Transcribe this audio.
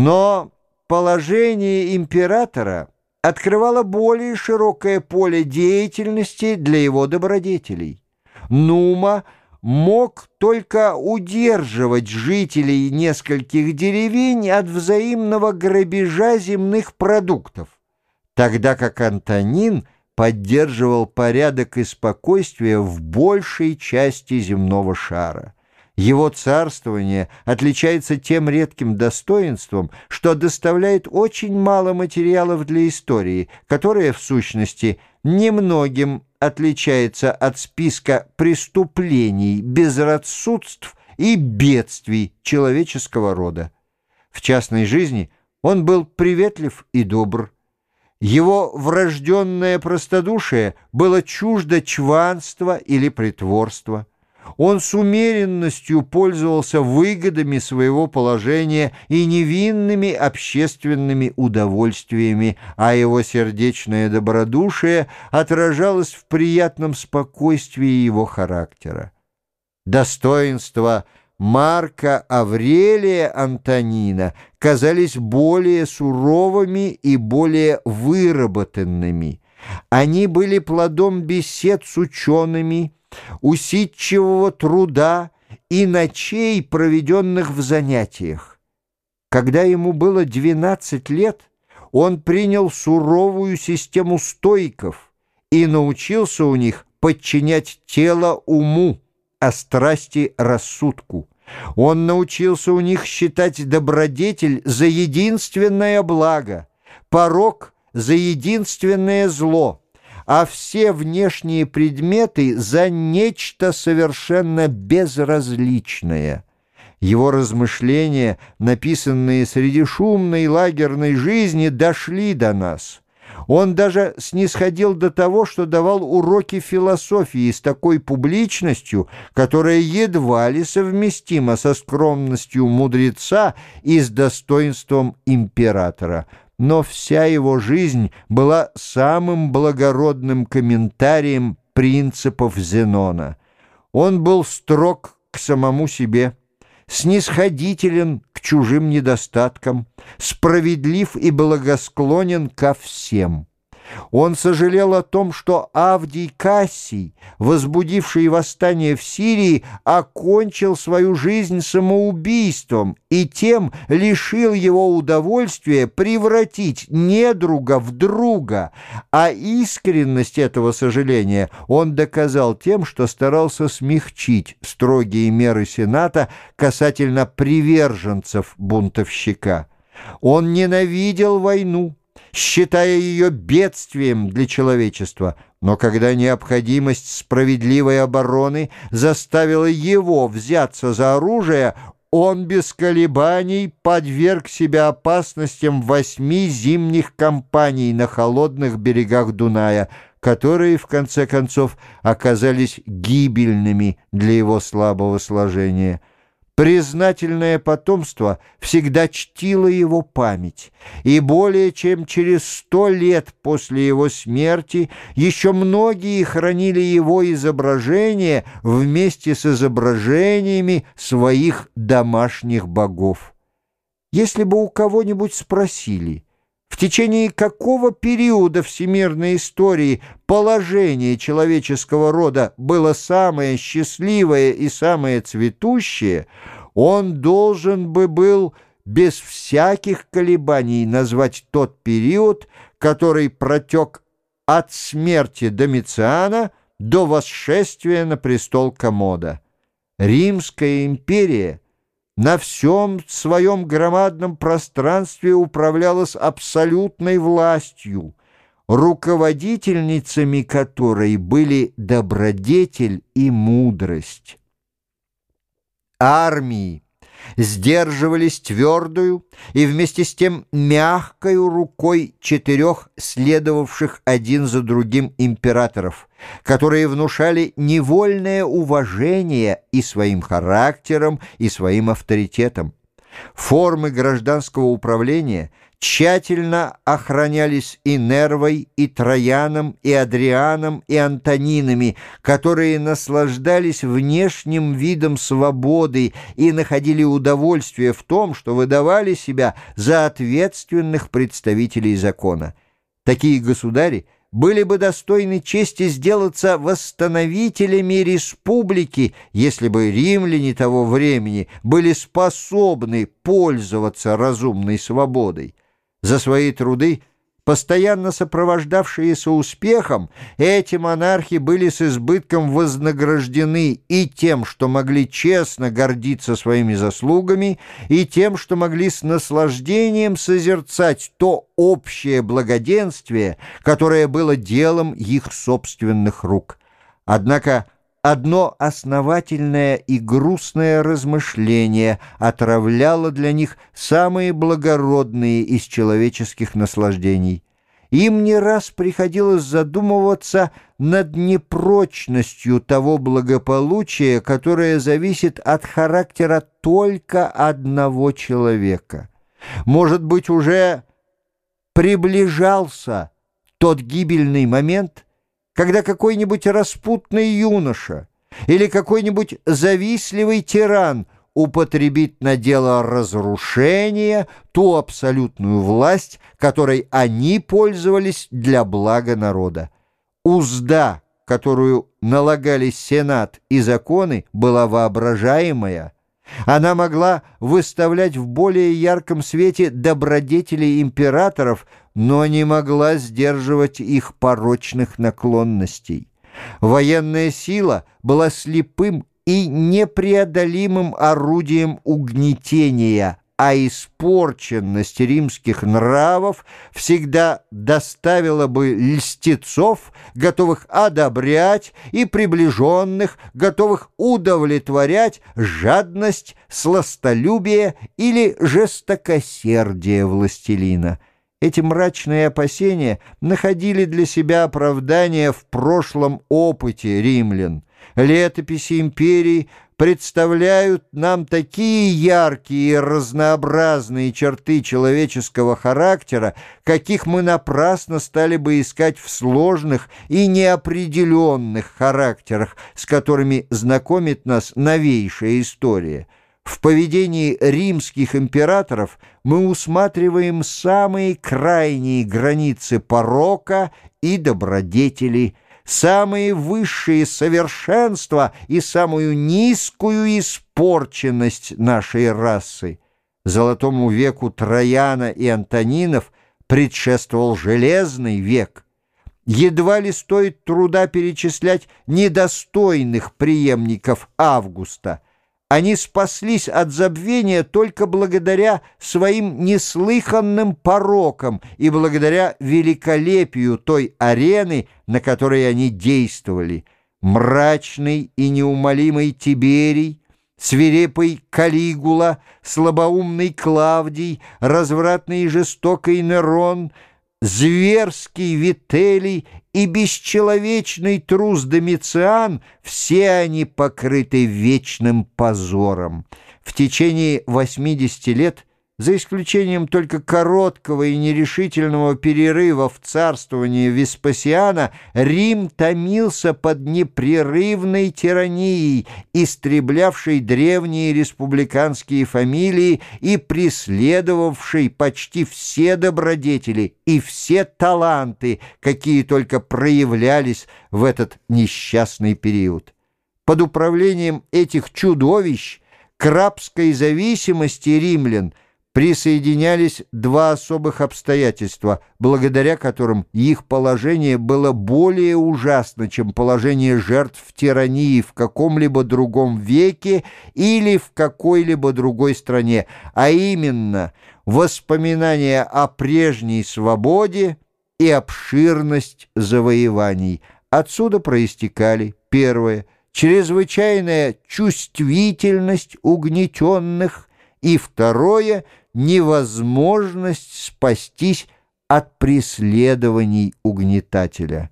Но положение императора открывало более широкое поле деятельности для его добродетелей. Нума мог только удерживать жителей нескольких деревень от взаимного грабежа земных продуктов, тогда как Антонин поддерживал порядок и спокойствие в большей части земного шара. Его царствование отличается тем редким достоинством, что доставляет очень мало материалов для истории, которая, в сущности, немногим отличается от списка преступлений, безрассудств и бедствий человеческого рода. В частной жизни он был приветлив и добр. Его врожденное простодушие было чуждо чванства или притворства. Он с умеренностью пользовался выгодами своего положения и невинными общественными удовольствиями, а его сердечное добродушие отражалось в приятном спокойствии его характера. Достоинства Марка Аврелия Антонина казались более суровыми и более выработанными. Они были плодом бесед с учеными, усидчивого труда и ночей, проведенных в занятиях. Когда ему было 12 лет, он принял суровую систему стойков и научился у них подчинять тело уму, а страсти рассудку. Он научился у них считать добродетель за единственное благо, порог за единственное зло — а все внешние предметы за нечто совершенно безразличное. Его размышления, написанные среди шумной лагерной жизни, дошли до нас. Он даже снисходил до того, что давал уроки философии с такой публичностью, которая едва ли совместима со скромностью мудреца и с достоинством императора – но вся его жизнь была самым благородным комментарием принципов Зенона. Он был строг к самому себе, снисходителен к чужим недостаткам, справедлив и благосклонен ко всем. Он сожалел о том, что Авдий Кассий, возбудивший восстание в Сирии, окончил свою жизнь самоубийством и тем лишил его удовольствия превратить недруга в друга, а искренность этого сожаления он доказал тем, что старался смягчить строгие меры Сената касательно приверженцев бунтовщика. Он ненавидел войну, считая ее бедствием для человечества, но когда необходимость справедливой обороны заставила его взяться за оружие, он без колебаний подверг себя опасностям восьми зимних кампаний на холодных берегах Дуная, которые, в конце концов, оказались гибельными для его слабого сложения. Признательное потомство всегда чтило его память, и более чем через сто лет после его смерти еще многие хранили его изображение вместе с изображениями своих домашних богов. Если бы у кого-нибудь спросили – течение какого периода всемирной истории положение человеческого рода было самое счастливое и самое цветущее, он должен бы был без всяких колебаний назвать тот период, который протек от смерти Домициана до восшествия на престол Комода. Римская империя — на всем своем громадном пространстве управлялась абсолютной властью, руководительницами которой были добродетель и мудрость. Армии сдерживались твердую и вместе с тем мягкою рукой четырех следовавших один за другим императоров, которые внушали невольное уважение и своим характером, и своим авторитетом. Формы гражданского управления тщательно охранялись и Нервой, и Трояном, и Адрианом, и Антонинами, которые наслаждались внешним видом свободы и находили удовольствие в том, что выдавали себя за ответственных представителей закона. Такие государи – были бы достойны чести сделаться восстановителями республики, если бы римляне того времени были способны пользоваться разумной свободой. За свои труды, постоянно сопровождавшиеся успехом, эти монархи были с избытком вознаграждены и тем, что могли честно гордиться своими заслугами, и тем, что могли с наслаждением созерцать то общее благоденствие, которое было делом их собственных рук. Однако, Одно основательное и грустное размышление отравляло для них самые благородные из человеческих наслаждений. Им не раз приходилось задумываться над непрочностью того благополучия, которое зависит от характера только одного человека. Может быть, уже приближался тот гибельный момент – когда какой-нибудь распутный юноша или какой-нибудь завистливый тиран употребит на дело разрушения ту абсолютную власть, которой они пользовались для блага народа. Узда, которую налагали Сенат и законы, была воображаемая – она могла выставлять в более ярком свете добродетелей императоров, но не могла сдерживать их порочных наклонностей. Военная сила была слепым и непреодолимым орудием угнетения, а испорченность римских нравов всегда доставила бы льстецов, готовых одобрять, и приближенных, готовых удовлетворять жадность, сластолюбие или жестокосердие властелина. Эти мрачные опасения находили для себя оправдание в прошлом опыте римлян. Летописи империи представляют нам такие яркие и разнообразные черты человеческого характера, каких мы напрасно стали бы искать в сложных и неопределенных характерах, с которыми знакомит нас новейшая история. В поведении римских императоров мы усматриваем самые крайние границы порока и добродетели – самые высшие совершенства и самую низкую испорченность нашей расы. Золотому веку Трояна и Антонинов предшествовал Железный век. Едва ли стоит труда перечислять недостойных преемников Августа – они спаслись от забвения только благодаря своим неслыханным порокам и благодаря великолепию той арены, на которой они действовали. Мрачный и неумолимый Тиберий, свирепый Калигула, слабоумный Клавдий, развратный и жестокий Нерон — зверский Вителий и бесчеловечный трус Домициан, все они покрыты вечным позором. В течение 80 лет за исключением только короткого и нерешительного перерыва в царствовании Веспасиана, Рим томился под непрерывной тиранией, истреблявшей древние республиканские фамилии и преследовавшей почти все добродетели и все таланты, какие только проявлялись в этот несчастный период. Под управлением этих чудовищ к рабской зависимости римлян – присоединялись два особых обстоятельства, благодаря которым их положение было более ужасно, чем положение жертв тирании в каком-либо другом веке или в какой-либо другой стране, а именно воспоминания о прежней свободе и обширность завоеваний. Отсюда проистекали, первое, чрезвычайная чувствительность угнетенных, и второе — невозможность спастись от преследований угнетателя.